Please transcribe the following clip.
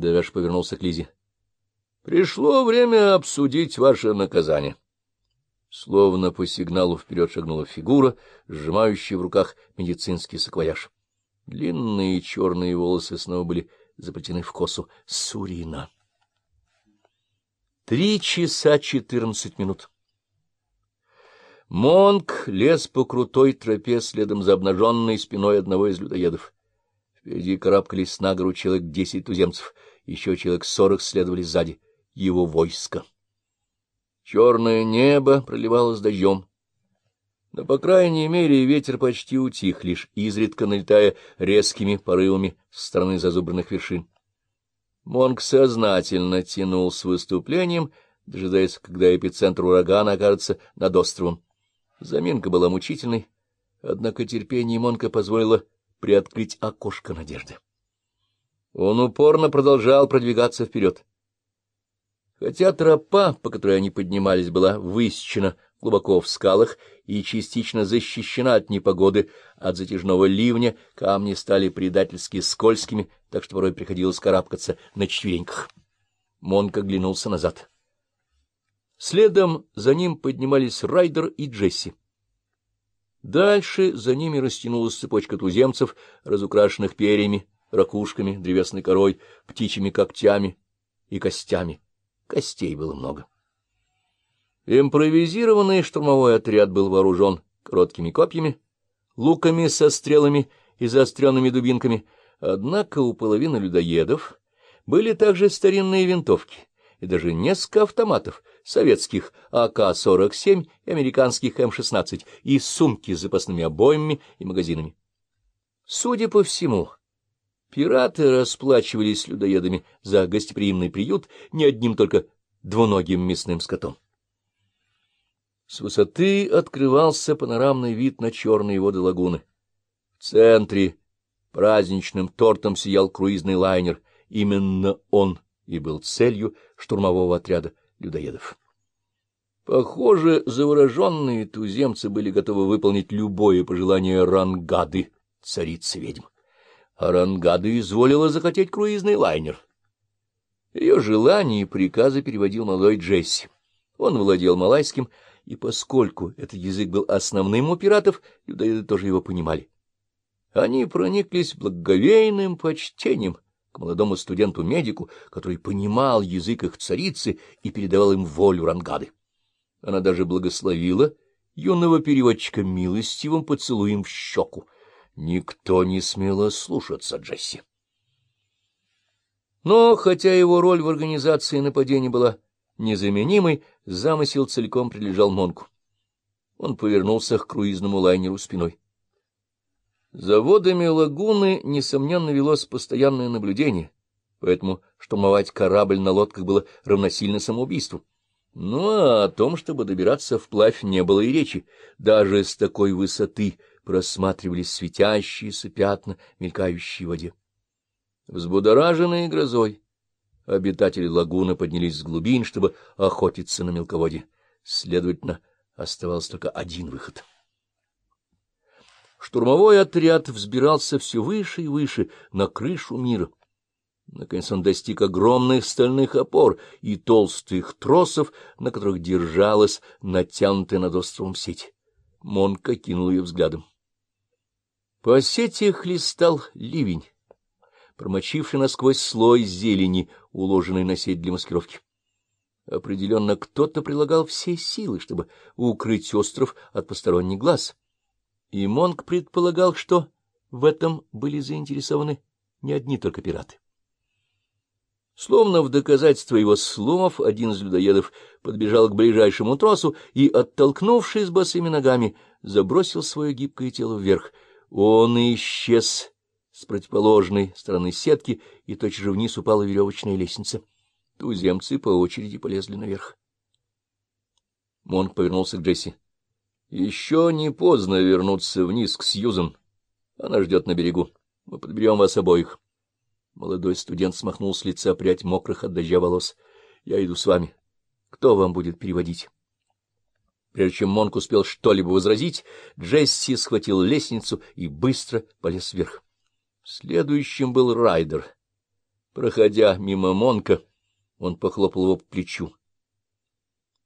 Девеш повернулся к Лизе. — Пришло время обсудить ваше наказание. Словно по сигналу вперед шагнула фигура, сжимающая в руках медицинский саквояж. Длинные черные волосы снова были заплетены в косу. Сурина. Три часа четырнадцать минут. Монг лез по крутой тропе следом за обнаженной спиной одного из людоедов. Впереди карабкались на гору человек десять туземцев, еще человек сорок следовали сзади. Его войско. Черное небо проливалось дождем. Но, по крайней мере, ветер почти утих, лишь изредка налетая резкими порывами с стороны зазубренных вершин. Монг сознательно тянул с выступлением, дожидаясь, когда эпицентр урагана окажется над островом. Заминка была мучительной, однако терпение Монка позволило приоткрыть окошко надежды. Он упорно продолжал продвигаться вперед. Хотя тропа, по которой они поднимались, была высечена глубоко в скалах и частично защищена от непогоды, от затяжного ливня, камни стали предательски скользкими, так что порой приходилось карабкаться на четвереньках. Монк оглянулся назад. Следом за ним поднимались Райдер и Джесси. Дальше за ними растянулась цепочка туземцев, разукрашенных перьями, ракушками, древесной корой, птичьими когтями и костями. Костей было много. Импровизированный штурмовой отряд был вооружен короткими копьями, луками со стрелами и заостренными дубинками, однако у половины людоедов были также старинные винтовки и даже несколько автоматов, советских АК-47 и американских М-16, и сумки с запасными обоймами и магазинами. Судя по всему, пираты расплачивались людоедами за гостеприимный приют не одним только двуногим мясным скотом. С высоты открывался панорамный вид на черные воды лагуны. В центре праздничным тортом сиял круизный лайнер. Именно он и был целью штурмового отряда людоедов. Похоже, завороженные туземцы были готовы выполнить любое пожелание Рангады, царицы ведьм. А Рангада изволила захотеть круизный лайнер. Ее желания и приказы переводил молодой Джесси. Он владел малайским, и поскольку этот язык был основным у пиратов, людоеды тоже его понимали. Они прониклись благоговейным почтением к молодому студенту-медику, который понимал язык их царицы и передавал им волю рангады. Она даже благословила юного переводчика милостивым поцелуем в щеку. Никто не смело слушаться Джесси. Но, хотя его роль в организации нападения была незаменимый, замысел целиком прилежал Монку. Он повернулся к круизному лайнеру спиной. За водами лагуны, несомненно, велось постоянное наблюдение, поэтому штурмовать корабль на лодках было равносильно самоубийству. Ну, а о том, чтобы добираться вплавь, не было и речи. Даже с такой высоты просматривались светящиеся пятна, мелькающие в воде. Взбудораженные грозой, обитатели лагуны поднялись с глубин, чтобы охотиться на мелководье. Следовательно, оставался только один выход. Штурмовой отряд взбирался все выше и выше на крышу мира. Наконец он достиг огромных стальных опор и толстых тросов, на которых держалась натянутая над островом сеть. Монка кинул ее взглядом. По сети хлестал ливень промочивший насквозь слой зелени, уложенный на сеть для маскировки. Определенно, кто-то прилагал все силы, чтобы укрыть остров от посторонних глаз. И Монг предполагал, что в этом были заинтересованы не одни только пираты. Словно в доказательство его слов, один из людоедов подбежал к ближайшему тросу и, оттолкнувшись босыми ногами, забросил свое гибкое тело вверх. Он исчез с противоположной стороны сетки, и тотчас же вниз упала веревочная лестница. Туземцы по очереди полезли наверх. Монк повернулся к Джесси. — Еще не поздно вернуться вниз к Сьюзен. Она ждет на берегу. Мы подберем вас обоих. Молодой студент смахнул с лица прядь мокрых от дождя волос. — Я иду с вами. Кто вам будет переводить? Прежде чем Монк успел что-либо возразить, Джесси схватил лестницу и быстро полез вверх. Следующим был Райдер. Проходя мимо Монка, он похлопал его по плечу.